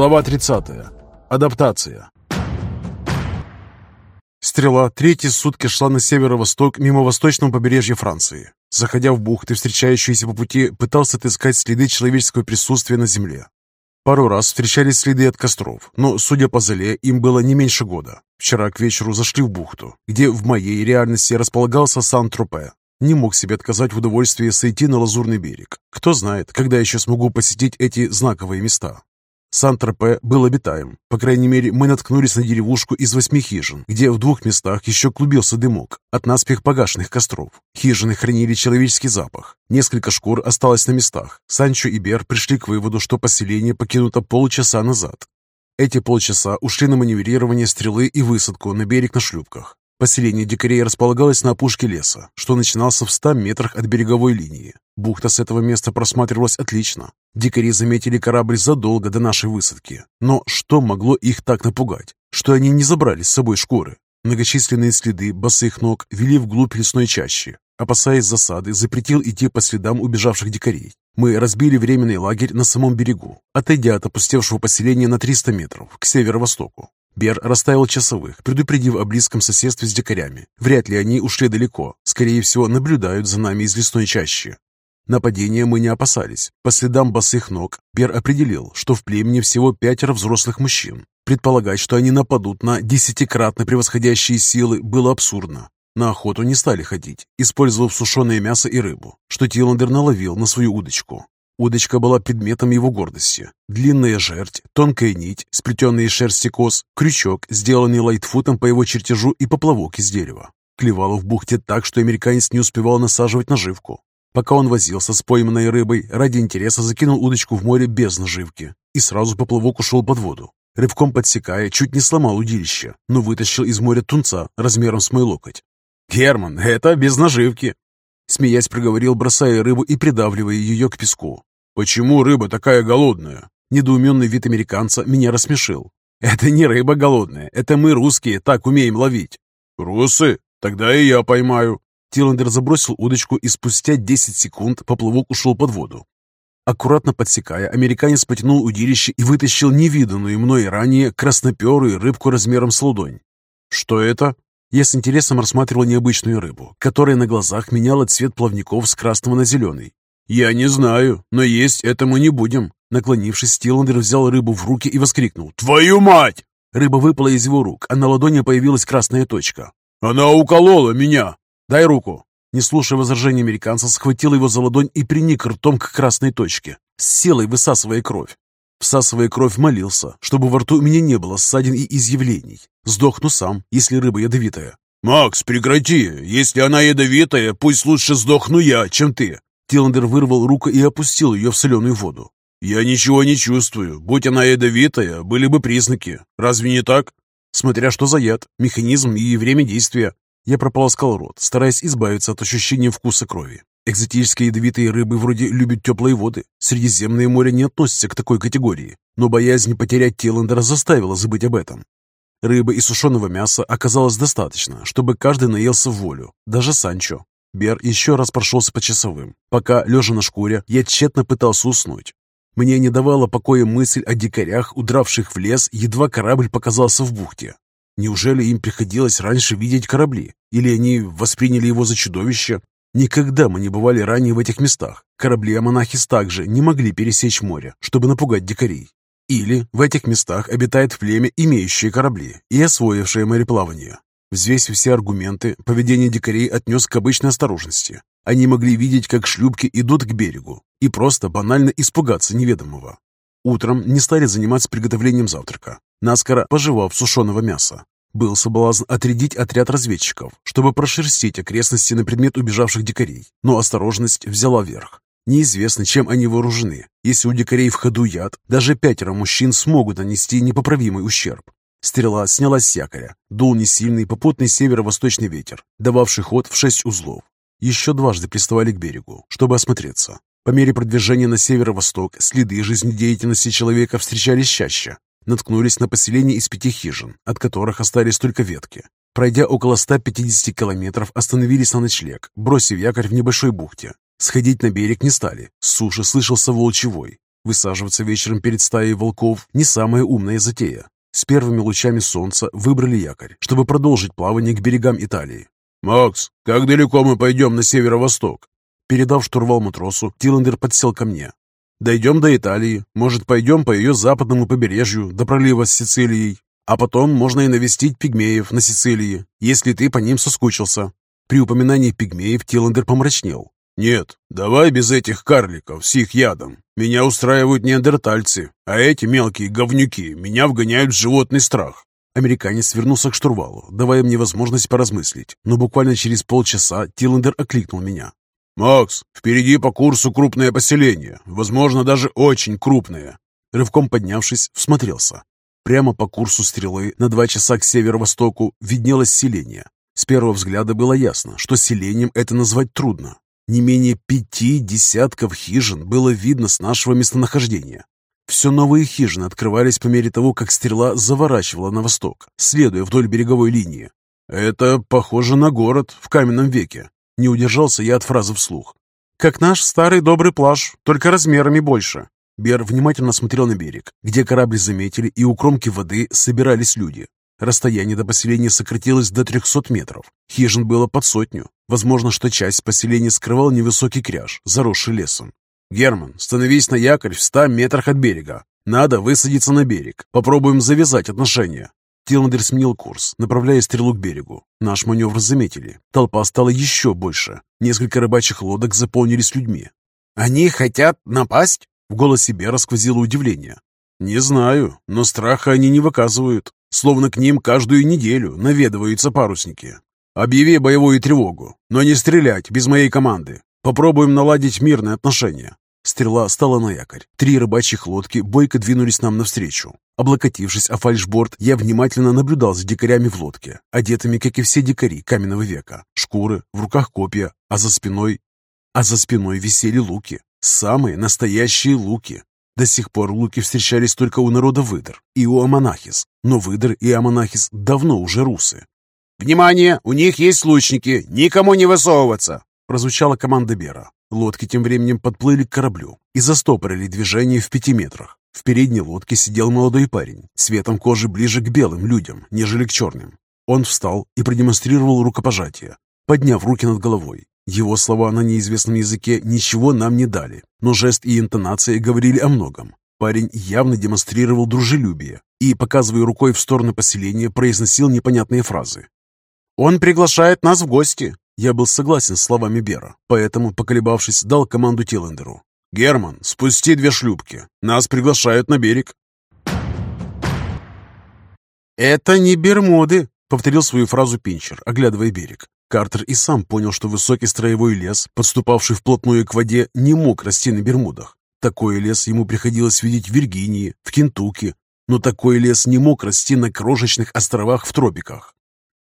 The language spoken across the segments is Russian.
Глава 30. Адаптация. Стрела третьи сутки шла на северо-восток мимо восточного побережья Франции. Заходя в бухты, встречающиеся по пути, пытался отыскать следы человеческого присутствия на земле. Пару раз встречались следы от костров, но, судя по зале, им было не меньше года. Вчера к вечеру зашли в бухту, где в моей реальности располагался Сан-Тропе. Не мог себе отказать в удовольствии сойти на Лазурный берег. Кто знает, когда еще смогу посетить эти знаковые места. Сан-Тропе был обитаем. По крайней мере, мы наткнулись на деревушку из восьми хижин, где в двух местах еще клубился дымок от наспех погашенных костров. Хижины хранили человеческий запах. Несколько шкур осталось на местах. Санчо и Бер пришли к выводу, что поселение покинуто полчаса назад. Эти полчаса ушли на маневрирование стрелы и высадку на берег на шлюпках. Поселение дикарей располагалось на опушке леса, что начинался в 100 метрах от береговой линии. Бухта с этого места просматривалась отлично. Дикари заметили корабль задолго до нашей высадки. Но что могло их так напугать? Что они не забрали с собой шкуры? Многочисленные следы босых ног вели вглубь лесной чащи. Опасаясь засады, запретил идти по следам убежавших дикарей. Мы разбили временный лагерь на самом берегу, отойдя от опустевшего поселения на 300 метров к северо-востоку. Бер расставил часовых, предупредив о близком соседстве с дикарями. Вряд ли они ушли далеко. Скорее всего, наблюдают за нами из лесной чащи. Нападения мы не опасались. По следам босых ног Бер определил, что в племени всего пятеро взрослых мужчин. Предполагать, что они нападут на десятикратно превосходящие силы, было абсурдно. На охоту не стали ходить, использовав сушеное мясо и рыбу, что Тиландер наловил на свою удочку. Удочка была предметом его гордости. Длинная жерть, тонкая нить, сплетенные из шерсти коз, крючок, сделанный лайтфутом по его чертежу и поплавок из дерева. Клевало в бухте так, что американец не успевал насаживать наживку. Пока он возился с пойманной рыбой, ради интереса закинул удочку в море без наживки и сразу поплавок ушел под воду. Рывком подсекая, чуть не сломал удилище, но вытащил из моря тунца размером с мой локоть. «Герман, это без наживки!» Смеясь, проговорил, бросая рыбу и придавливая ее к песку. «Почему рыба такая голодная?» Недоуменный вид американца меня рассмешил. «Это не рыба голодная, это мы, русские, так умеем ловить». «Русы? Тогда и я поймаю». Тиландер забросил удочку, и спустя 10 секунд поплавок ушел под воду. Аккуратно подсекая, американец потянул удилище и вытащил невиданную мной ранее красноперую рыбку размером с ладонь. «Что это?» Я с интересом рассматривал необычную рыбу, которая на глазах меняла цвет плавников с красного на зеленый. «Я не знаю, но есть это мы не будем». Наклонившись, Стиландер взял рыбу в руки и воскликнул. «Твою мать!» Рыба выпала из его рук, а на ладони появилась красная точка. «Она уколола меня!» «Дай руку!» Не слушая возражений американца, схватил его за ладонь и приник ртом к красной точке, с силой высасывая кровь. Всасывая кровь, молился, чтобы во рту у меня не было ссадин и изъявлений. Сдохну сам, если рыба ядовитая. «Макс, прекрати! Если она ядовитая, пусть лучше сдохну я, чем ты!» Тиландер вырвал руку и опустил ее в соленую воду. «Я ничего не чувствую. Будь она ядовитая, были бы признаки. Разве не так?» Смотря что за яд, механизм и время действия. Я прополоскал рот, стараясь избавиться от ощущения вкуса крови. Экзотические ядовитые рыбы вроде любят теплые воды. Средиземное море не относится к такой категории, но боязнь потерять Тиландера заставила забыть об этом. Рыбы и сушеного мяса оказалось достаточно, чтобы каждый наелся в волю, даже Санчо. Бер еще раз прошелся по часовым. Пока, лежа на шкуре, я тщетно пытался уснуть. Мне не давала покоя мысль о дикарях, удравших в лес, едва корабль показался в бухте. Неужели им приходилось раньше видеть корабли? Или они восприняли его за чудовище? Никогда мы не бывали ранее в этих местах. Корабли Амонахис также не могли пересечь море, чтобы напугать дикарей. Или в этих местах обитает племя, имеющее корабли и освоившее мореплавание. Взвесив все аргументы, поведение дикарей отнес к обычной осторожности. Они могли видеть, как шлюпки идут к берегу, и просто банально испугаться неведомого. Утром не стали заниматься приготовлением завтрака, наскоро пожевав сушеного мяса. Был соблазн отрядить отряд разведчиков, чтобы прошерстить окрестности на предмет убежавших дикарей, но осторожность взяла верх. Неизвестно, чем они вооружены. Если у дикарей в ходу яд, даже пятеро мужчин смогут нанести непоправимый ущерб. Стрела снялась с якоря. Дул несильный попутный северо-восточный ветер, дававший ход в шесть узлов. Еще дважды приставали к берегу, чтобы осмотреться. По мере продвижения на северо-восток следы жизнедеятельности человека встречались чаще. Наткнулись на поселение из пяти хижин, от которых остались только ветки. Пройдя около 150 километров, остановились на ночлег, бросив якорь в небольшой бухте. Сходить на берег не стали. С суши слышался волчий вой. Высаживаться вечером перед стаей волков – не самая умная затея. С первыми лучами солнца выбрали якорь, чтобы продолжить плавание к берегам Италии. «Макс, как далеко мы пойдем на северо-восток?» Передав штурвал матросу, Тиллендер подсел ко мне. «Дойдем до Италии. Может, пойдем по ее западному побережью, до пролива с Сицилией. А потом можно и навестить пигмеев на Сицилии, если ты по ним соскучился». При упоминании пигмеев Тиллендер помрачнел. «Нет, давай без этих карликов с их ядом. Меня устраивают неандертальцы, а эти мелкие говнюки меня вгоняют в животный страх». Американец вернулся к штурвалу, давая мне возможность поразмыслить, но буквально через полчаса Тиллендер окликнул меня. «Макс, впереди по курсу крупное поселение, возможно, даже очень крупное». Рывком поднявшись, всмотрелся. Прямо по курсу стрелы на два часа к северо-востоку виднелось селение. С первого взгляда было ясно, что селением это назвать трудно. Не менее пяти десятков хижин было видно с нашего местонахождения. Все новые хижины открывались по мере того, как стрела заворачивала на восток, следуя вдоль береговой линии. «Это похоже на город в каменном веке», — не удержался я от фразы вслух. «Как наш старый добрый плаж, только размерами больше». Бер внимательно смотрел на берег, где корабль заметили, и у кромки воды собирались люди. Расстояние до поселения сократилось до 300 метров. Хижин было под сотню. Возможно, что часть поселения скрывал невысокий кряж, заросший лесом. «Герман, становись на якорь в ста метрах от берега. Надо высадиться на берег. Попробуем завязать отношения». Тиландер сменил курс, направляя стрелу к берегу. Наш маневр заметили. Толпа стала еще больше. Несколько рыбачьих лодок заполнились людьми. «Они хотят напасть?» В голосе Бера сквозило удивление. «Не знаю, но страха они не выказывают. Словно к ним каждую неделю наведываются парусники. Объяви боевую тревогу, но не стрелять без моей команды. Попробуем наладить мирные отношения. Стрела стала на якорь. Три рыбачьих лодки бойко двинулись нам навстречу. Облокотившись о фальшборд, я внимательно наблюдал за дикарями в лодке, одетыми, как и все дикари каменного века. Шкуры, в руках копья, а за спиной... А за спиной висели луки. Самые настоящие луки. До сих пор луки встречались только у народа выдр и у амонахис, но выдр и амонахис давно уже русы. «Внимание! У них есть лучники! Никому не высовываться!» прозвучала команда Бера. Лодки тем временем подплыли к кораблю и застопорили движение в пяти метрах. В передней лодке сидел молодой парень, цветом кожи ближе к белым людям, нежели к черным. Он встал и продемонстрировал рукопожатие, подняв руки над головой. Его слова на неизвестном языке ничего нам не дали, но жест и интонации говорили о многом. Парень явно демонстрировал дружелюбие и, показывая рукой в сторону поселения, произносил непонятные фразы. «Он приглашает нас в гости!» Я был согласен с словами Бера, поэтому, поколебавшись, дал команду Тиллендеру. «Герман, спусти две шлюпки. Нас приглашают на берег». «Это не Бермуды», — повторил свою фразу Пинчер, оглядывая берег. Картер и сам понял, что высокий строевой лес, подступавший вплотную к воде, не мог расти на Бермудах. Такой лес ему приходилось видеть в Виргинии, в Кентукки, но такой лес не мог расти на крошечных островах в тропиках.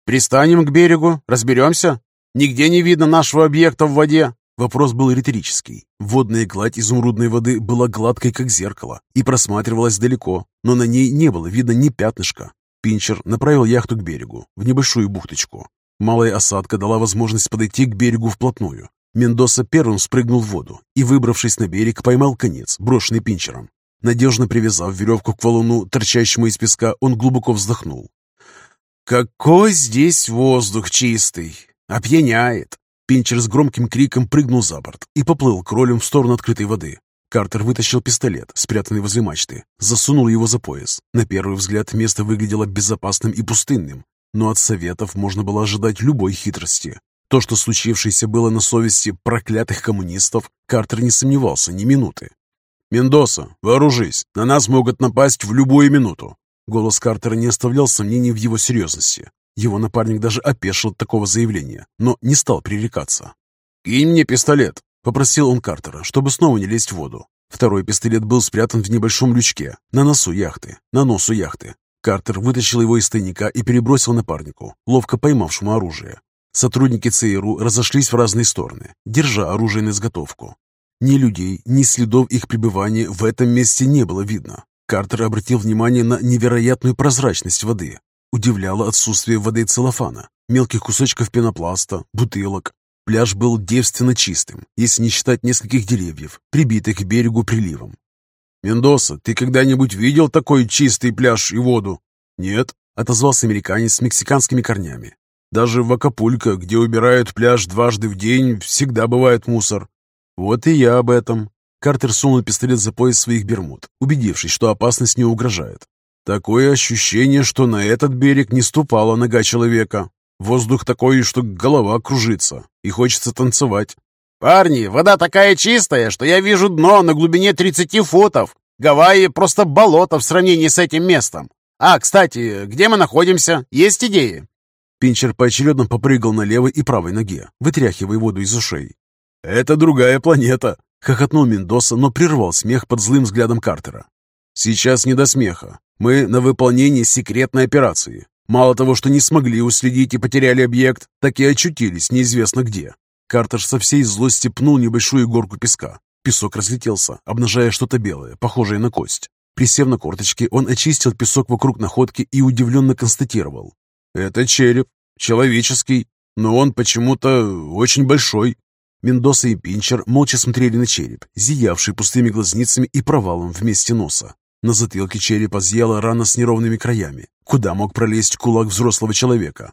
«Пристанем к берегу, разберемся. Нигде не видно нашего объекта в воде». Вопрос был риторический. Водная гладь изумрудной воды была гладкой, как зеркало, и просматривалась далеко, но на ней не было видно ни пятнышка. Пинчер направил яхту к берегу, в небольшую бухточку. Малая осадка дала возможность подойти к берегу вплотную. Мендоса первым спрыгнул в воду и, выбравшись на берег, поймал конец, брошенный пинчером. Надежно привязав веревку к валуну, торчащему из песка, он глубоко вздохнул. «Какой здесь воздух чистый! Опьяняет!» Пинчер с громким криком прыгнул за борт и поплыл кролем в сторону открытой воды. Картер вытащил пистолет, спрятанный возле мачты, засунул его за пояс. На первый взгляд место выглядело безопасным и пустынным, но от советов можно было ожидать любой хитрости. То, что случившееся было на совести проклятых коммунистов, Картер не сомневался ни минуты. «Мендоса, вооружись! На нас могут напасть в любую минуту!» Голос Картера не оставлял сомнений в его серьезности. Его напарник даже опешил от такого заявления, но не стал пререкаться. «Кинь мне пистолет!» — попросил он Картера, чтобы снова не лезть в воду. Второй пистолет был спрятан в небольшом лючке, на носу яхты, на носу яхты. Картер вытащил его из тайника и перебросил напарнику, ловко поймавшему оружие. Сотрудники ЦРУ разошлись в разные стороны, держа оружие на изготовку. Ни людей, ни следов их пребывания в этом месте не было видно. Картер обратил внимание на невероятную прозрачность воды. Удивляло отсутствие воды целлофана, мелких кусочков пенопласта, бутылок. Пляж был девственно чистым, если не считать нескольких деревьев, прибитых к берегу приливом. «Мендоса, ты когда-нибудь видел такой чистый пляж и воду?» «Нет», — отозвался американец с мексиканскими корнями. «Даже в Акапулько, где убирают пляж дважды в день, всегда бывает мусор». «Вот и я об этом». Картер сунул пистолет за пояс своих бермуд, убедившись, что опасность не угрожает. «Такое ощущение, что на этот берег не ступала нога человека. Воздух такой, что голова кружится, и хочется танцевать. «Парни, вода такая чистая, что я вижу дно на глубине 30 футов. Гавайи просто болото в сравнении с этим местом. А, кстати, где мы находимся? Есть идеи?» Пинчер поочередно попрыгал на левой и правой ноге, вытряхивая воду из ушей. «Это другая планета!» — хохотнул Мендоса, но прервал смех под злым взглядом Картера. «Сейчас не до смеха. Мы на выполнении секретной операции. Мало того, что не смогли уследить и потеряли объект, так и очутились неизвестно где. Картер со всей злости пнул небольшую горку песка. Песок разлетелся, обнажая что-то белое, похожее на кость. Присев на корточки, он очистил песок вокруг находки и удивленно констатировал. «Это череп, человеческий, но он почему-то очень большой». Мендоса и Пинчер молча смотрели на череп, зиявший пустыми глазницами и провалом вместе носа. На затылке черепа зъела рана с неровными краями. Куда мог пролезть кулак взрослого человека?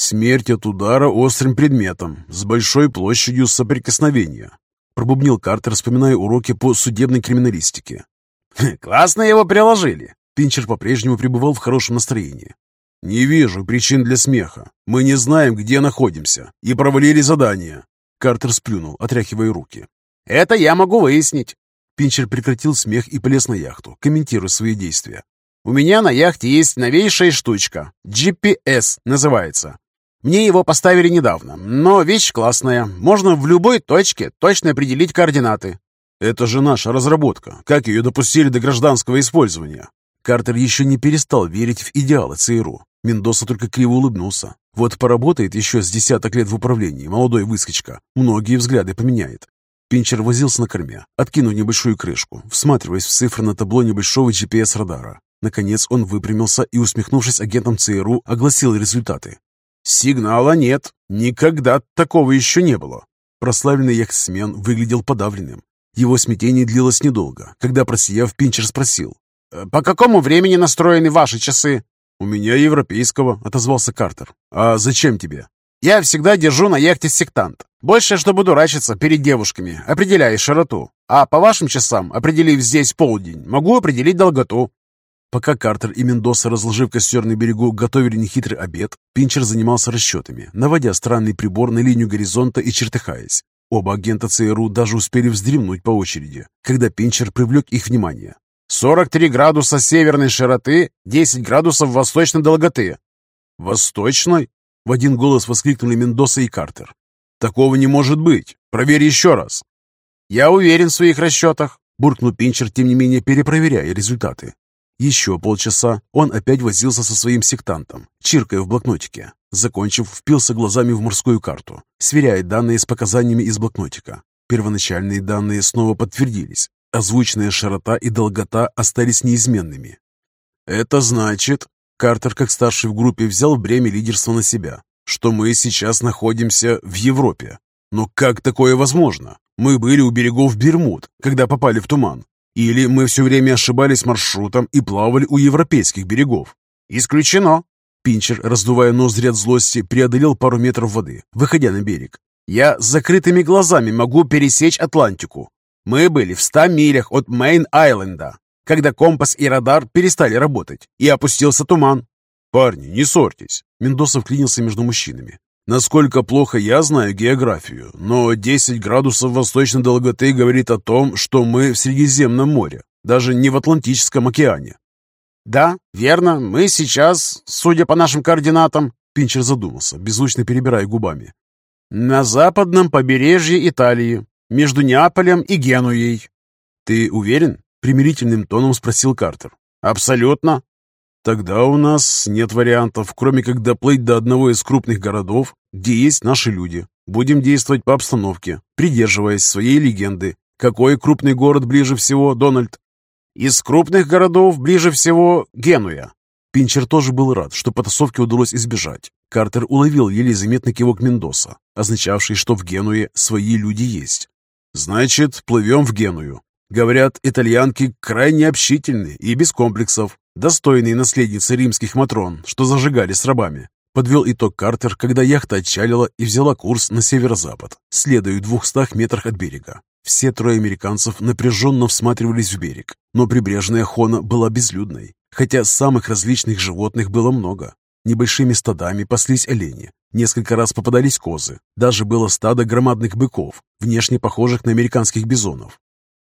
Смерть от удара острым предметом, с большой площадью соприкосновения. Пробубнил Картер, вспоминая уроки по судебной криминалистике. «Классно его приложили!» Пинчер по-прежнему пребывал в хорошем настроении. «Не вижу причин для смеха. Мы не знаем, где находимся, и провалили задание». Картер сплюнул, отряхивая руки. «Это я могу выяснить». Пинчер прекратил смех и полез на яхту, комментируя свои действия. «У меня на яхте есть новейшая штучка. GPS называется. Мне его поставили недавно, но вещь классная. Можно в любой точке точно определить координаты. Это же наша разработка. Как ее допустили до гражданского использования? Картер еще не перестал верить в идеалы ЦРУ. Мендоса только криво улыбнулся. Вот поработает еще с десяток лет в управлении, молодой выскочка. Многие взгляды поменяет. Пинчер возился на корме, откинув небольшую крышку, всматриваясь в цифры на табло небольшого GPS-радара. Наконец он выпрямился и, усмехнувшись агентом ЦРУ, огласил результаты. «Сигнала нет. Никогда такого еще не было». Прославленный яхтсмен выглядел подавленным. Его смятение длилось недолго, когда, просияв, Пинчер спросил. «Э, «По какому времени настроены ваши часы?» «У меня европейского», — отозвался Картер. «А зачем тебе?» «Я всегда держу на яхте сектант. Больше, чтобы дурачиться перед девушками, определяя широту. А по вашим часам, определив здесь полдень, могу определить долготу. Пока Картер и Мендоса, разложив костер на берегу, готовили нехитрый обед, Пинчер занимался расчетами, наводя странный прибор на линию горизонта и чертыхаясь. Оба агента ЦРУ даже успели вздремнуть по очереди, когда Пинчер привлек их внимание. «43 градуса северной широты, 10 градусов восточной долготы». «Восточной?» — в один голос воскликнули Мендоса и Картер. «Такого не может быть. Проверь еще раз». «Я уверен в своих расчетах», — буркнул Пинчер, тем не менее перепроверяя результаты. Еще полчаса он опять возился со своим сектантом, чиркая в блокнотике. Закончив, впился глазами в морскую карту, сверяя данные с показаниями из блокнотика. Первоначальные данные снова подтвердились. Озвученная широта и долгота остались неизменными. «Это значит...» Картер, как старший в группе, взял бремя лидерства на себя, что мы сейчас находимся в Европе. Но как такое возможно? Мы были у берегов Бермуд, когда попали в туман. Или мы все время ошибались маршрутом и плавали у европейских берегов? Исключено. Пинчер, раздувая ноздри от злости, преодолел пару метров воды, выходя на берег. Я с закрытыми глазами могу пересечь Атлантику. Мы были в ста милях от Мейн-Айленда, когда компас и радар перестали работать, и опустился туман. «Парни, не ссорьтесь!» Мендоса вклинился между мужчинами. Насколько плохо я знаю географию, но 10 градусов восточной долготы говорит о том, что мы в Средиземном море, даже не в Атлантическом океане. Да, верно, мы сейчас, судя по нашим координатам, Пинчер задумался, беззвучно перебирая губами. На западном побережье Италии, между Неаполем и Генуей. Ты уверен? Примирительным тоном спросил Картер. Абсолютно. Тогда у нас нет вариантов, кроме как доплыть до одного из крупных городов, где есть наши люди. Будем действовать по обстановке, придерживаясь своей легенды. Какой крупный город ближе всего, Дональд? Из крупных городов ближе всего Генуя. Пинчер тоже был рад, что потасовки удалось избежать. Картер уловил еле заметный кивок Мендоса, означавший, что в Генуе свои люди есть. «Значит, плывем в Геную. Говорят, итальянки крайне общительны и без комплексов, достойные наследницы римских матрон, что зажигали с рабами. Подвел итог Картер, когда яхта отчалила и взяла курс на северо-запад, следуя в двухстах метрах от берега. Все трое американцев напряженно всматривались в берег, но прибрежная Хона была безлюдной, хотя самых различных животных было много. Небольшими стадами паслись олени, несколько раз попадались козы, даже было стадо громадных быков, внешне похожих на американских бизонов.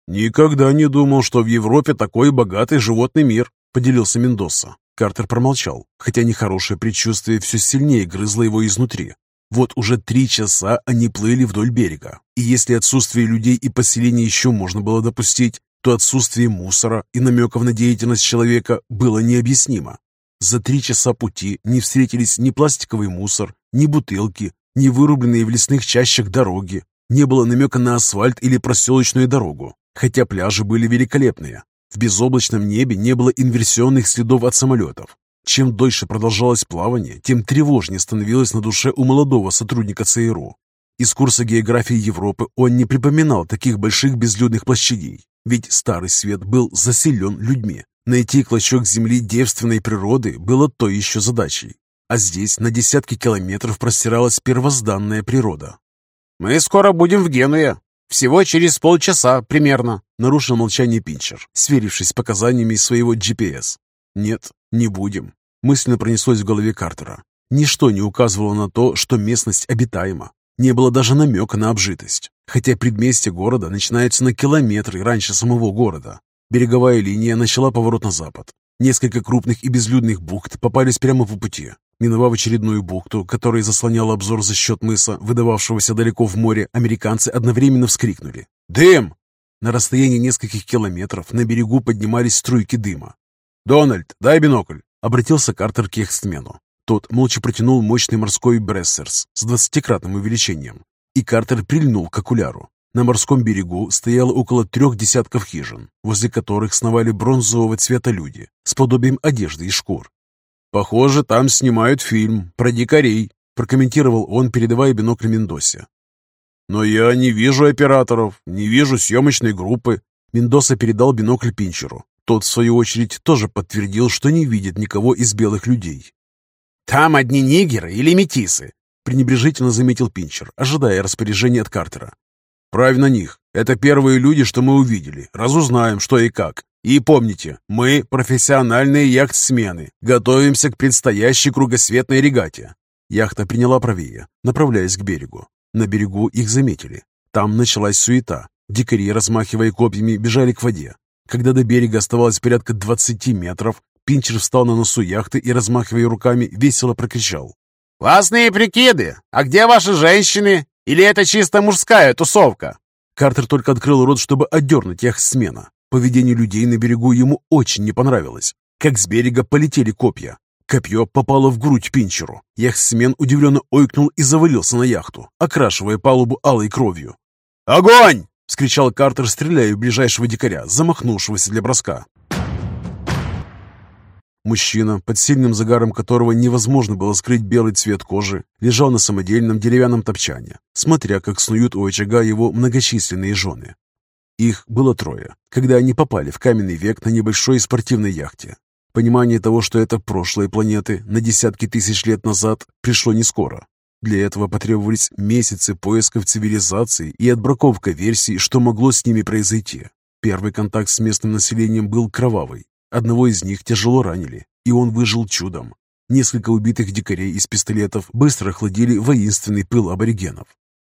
«Никогда не думал, что в Европе такой богатый животный мир», — поделился Мендоса. Картер промолчал, хотя нехорошее предчувствие все сильнее грызло его изнутри. Вот уже три часа они плыли вдоль берега, и если отсутствие людей и поселений еще можно было допустить, то отсутствие мусора и намеков на деятельность человека было необъяснимо. За три часа пути не встретились ни пластиковый мусор, ни бутылки, ни вырубленные в лесных чащах дороги. Не было намека на асфальт или проселочную дорогу, хотя пляжи были великолепные. В безоблачном небе не было инверсионных следов от самолетов. Чем дольше продолжалось плавание, тем тревожнее становилось на душе у молодого сотрудника ЦРУ. Из курса географии Европы он не припоминал таких больших безлюдных площадей, ведь Старый Свет был заселен людьми. Найти клочок земли девственной природы было то еще задачей. А здесь на десятки километров простиралась первозданная природа. «Мы скоро будем в Генуе. Всего через полчаса примерно», — нарушил молчание Пинчер, сверившись с показаниями своего GPS. «Нет, не будем», — мысленно пронеслось в голове Картера. Ничто не указывало на то, что местность обитаема. Не было даже намека на обжитость, хотя предместье города начинается на километры раньше самого города. Береговая линия начала поворот на запад. Несколько крупных и безлюдных бухт попались прямо по пути. Миновав очередную бухту, которая заслоняла обзор за счет мыса, выдававшегося далеко в море, американцы одновременно вскрикнули. «Дым!» На расстоянии нескольких километров на берегу поднимались струйки дыма. «Дональд, дай бинокль!» — обратился Картер к яхтсмену. Тот молча протянул мощный морской брессерс с двадцатикратным увеличением, и Картер прильнул к окуляру. На морском берегу стояло около трех десятков хижин, возле которых сновали бронзового цвета люди с подобием одежды и шкур. «Похоже, там снимают фильм про дикарей», прокомментировал он, передавая бинокль Мендосе. «Но я не вижу операторов, не вижу съемочной группы». Мендоса передал бинокль Пинчеру. Тот, в свою очередь, тоже подтвердил, что не видит никого из белых людей. «Там одни нигеры или метисы?» пренебрежительно заметил Пинчер, ожидая распоряжения от Картера. «Правь на них. Это первые люди, что мы увидели. Разузнаем, что и как. И помните, мы профессиональные яхтсмены. Готовимся к предстоящей кругосветной регате». Яхта приняла правее, направляясь к берегу. На берегу их заметили. Там началась суета. Дикари, размахивая копьями, бежали к воде. Когда до берега оставалось порядка 20 метров, Пинчер встал на носу яхты и, размахивая руками, весело прокричал. «Классные прикиды! А где ваши женщины? Или это чисто мужская тусовка?» Картер только открыл рот, чтобы отдернуть яхтсмена. Поведение людей на берегу ему очень не понравилось. Как с берега полетели копья. Копье попало в грудь Пинчеру. Яхтсмен удивленно ойкнул и завалился на яхту, окрашивая палубу алой кровью. «Огонь!» — вскричал Картер, стреляя в ближайшего дикаря, замахнувшегося для броска. Мужчина, под сильным загаром которого невозможно было скрыть белый цвет кожи, лежал на самодельном деревянном топчане, смотря, как снуют у очага его многочисленные жены. Их было трое, когда они попали в каменный век на небольшой спортивной яхте. Понимание того, что это прошлые планеты на десятки тысяч лет назад, пришло не скоро. Для этого потребовались месяцы поисков цивилизации и отбраковка версий, что могло с ними произойти. Первый контакт с местным населением был кровавый. Одного из них тяжело ранили, и он выжил чудом. Несколько убитых дикарей из пистолетов быстро охладили воинственный пыл аборигенов.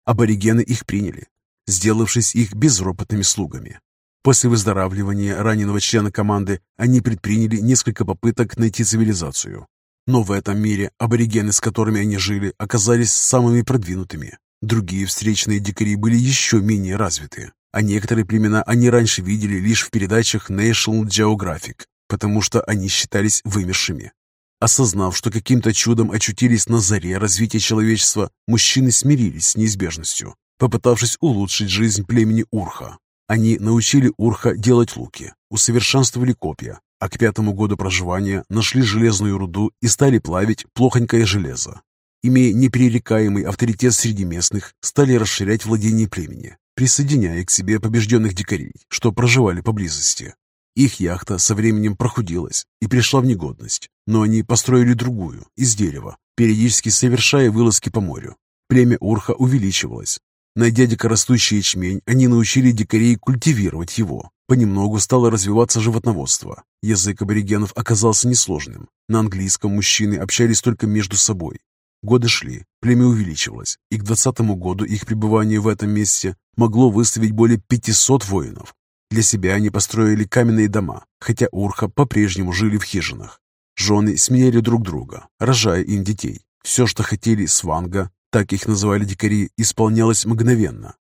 Аборигены их приняли, сделавшись их безропотными слугами. После выздоравливания раненого члена команды они предприняли несколько попыток найти цивилизацию. Но в этом мире аборигены, с которыми они жили, оказались самыми продвинутыми. Другие встречные дикари были еще менее развиты, а некоторые племена они раньше видели лишь в передачах National Geographic, потому что они считались вымершими. Осознав, что каким-то чудом очутились на заре развития человечества, мужчины смирились с неизбежностью, попытавшись улучшить жизнь племени Урха. Они научили Урха делать луки, усовершенствовали копья, а к пятому году проживания нашли железную руду и стали плавить плохонькое железо. Имея непререкаемый авторитет среди местных, стали расширять владение племени. присоединяя к себе побежденных дикарей, что проживали поблизости. Их яхта со временем прохудилась и пришла в негодность, но они построили другую, из дерева, периодически совершая вылазки по морю. Племя Урха увеличивалось. Найдя дикорастущий ячмень, они научили дикарей культивировать его. Понемногу стало развиваться животноводство. Язык аборигенов оказался несложным. На английском мужчины общались только между собой. Годы шли, племя увеличивалось, и к двадцатому году их пребывания в этом месте могло выставить более 500 воинов. Для себя они построили каменные дома, хотя урха по-прежнему жили в хижинах. Жены сменяли друг друга, рожая им детей. Все, что хотели сванга, так их называли дикари, исполнялось мгновенно.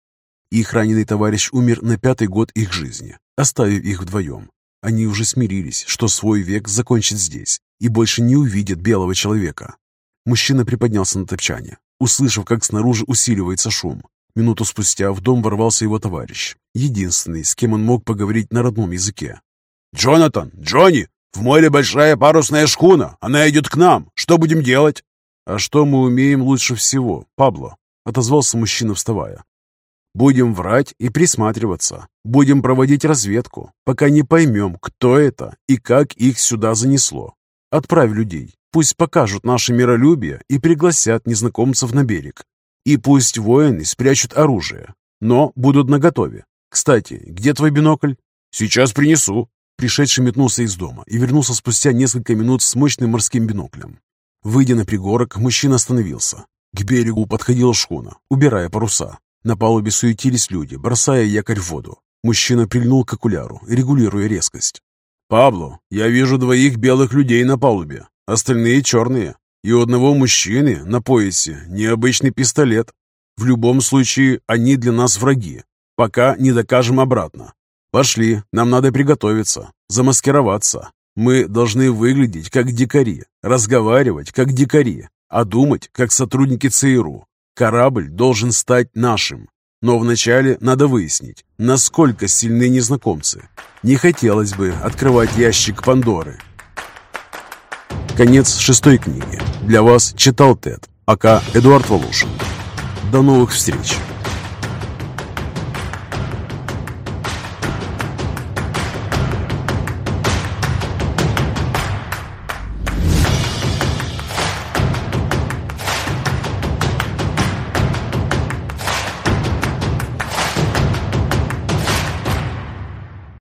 Их раненый товарищ умер на пятый год их жизни, оставив их вдвоем. Они уже смирились, что свой век закончит здесь и больше не увидят белого человека. Мужчина приподнялся на топчане, услышав, как снаружи усиливается шум. Минуту спустя в дом ворвался его товарищ, единственный, с кем он мог поговорить на родном языке. «Джонатан! Джонни! В море большая парусная шхуна! Она идет к нам! Что будем делать?» «А что мы умеем лучше всего, Пабло?» — отозвался мужчина, вставая. «Будем врать и присматриваться. Будем проводить разведку, пока не поймем, кто это и как их сюда занесло. Отправь людей, пусть покажут наше миролюбие и пригласят незнакомцев на берег. И пусть воины спрячут оружие, но будут наготове. Кстати, где твой бинокль? Сейчас принесу. Пришедший метнулся из дома и вернулся спустя несколько минут с мощным морским биноклем. Выйдя на пригорок, мужчина остановился. К берегу подходила шхуна, убирая паруса. На палубе суетились люди, бросая якорь в воду. Мужчина прильнул к окуляру, регулируя резкость. «Пабло, я вижу двоих белых людей на палубе. Остальные черные. И у одного мужчины на поясе необычный пистолет. В любом случае, они для нас враги, пока не докажем обратно. Пошли, нам надо приготовиться, замаскироваться. Мы должны выглядеть как дикари, разговаривать как дикари, а думать как сотрудники ЦРУ. Корабль должен стать нашим. Но вначале надо выяснить, насколько сильны незнакомцы. Не хотелось бы открывать ящик Пандоры Конец шестой книги. Для вас читал Тед, ака Эдуард Волошин. До новых встреч!